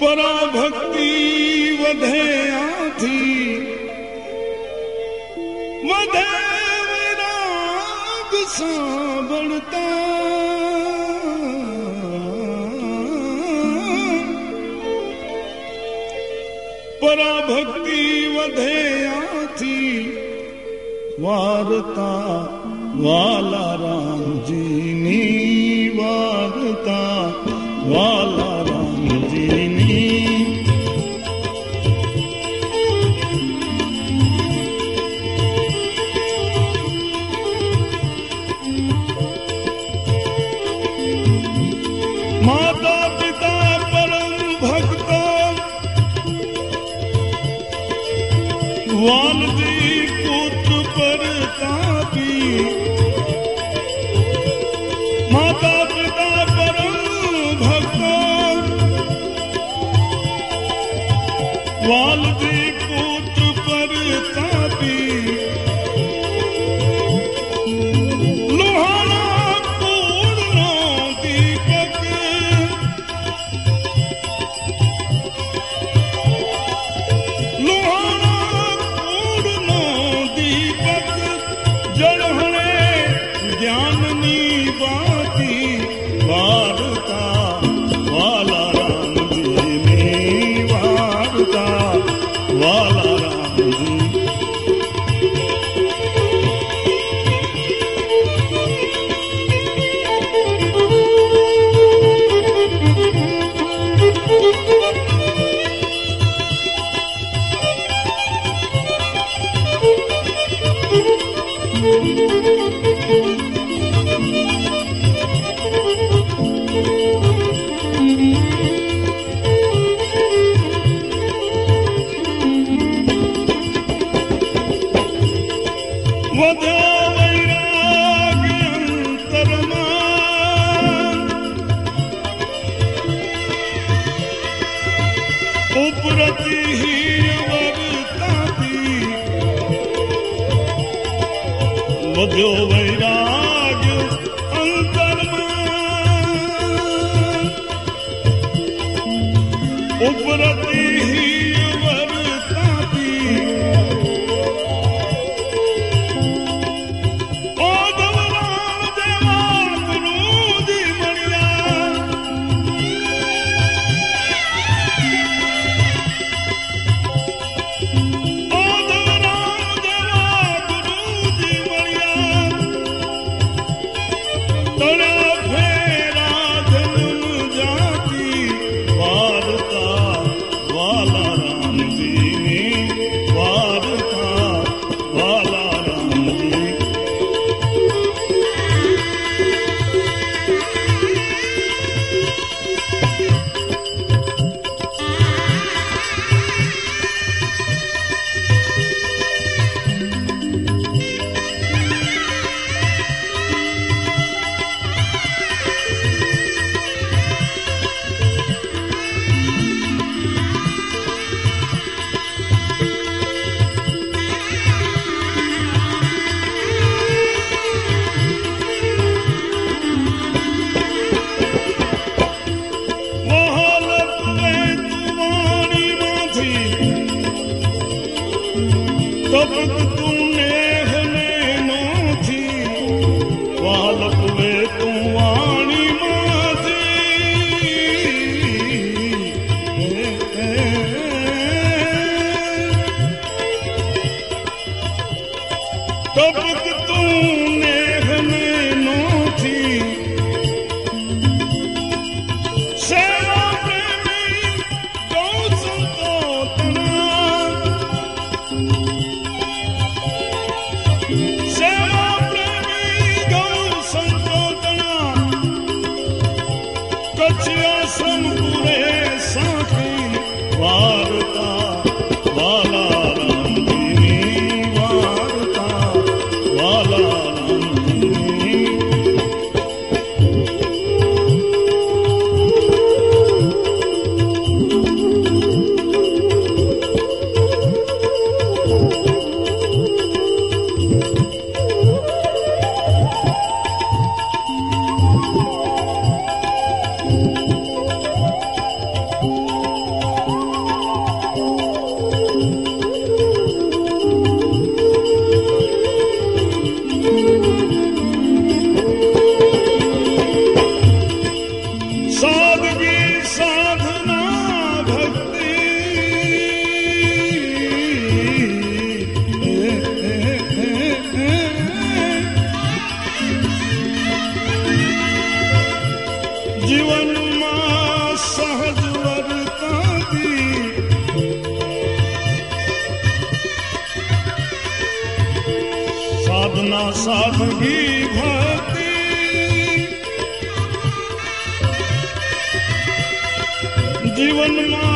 पराभक्ति वधे आधी। वधे विराग साबणता पराभक्ति वधे आधी। वारता वाला राम जी नी वारता वाला O homem வாழ 就为了。जीवन माँ सहज वर्ता दी। साधना साधगी भाती। जीवन माँ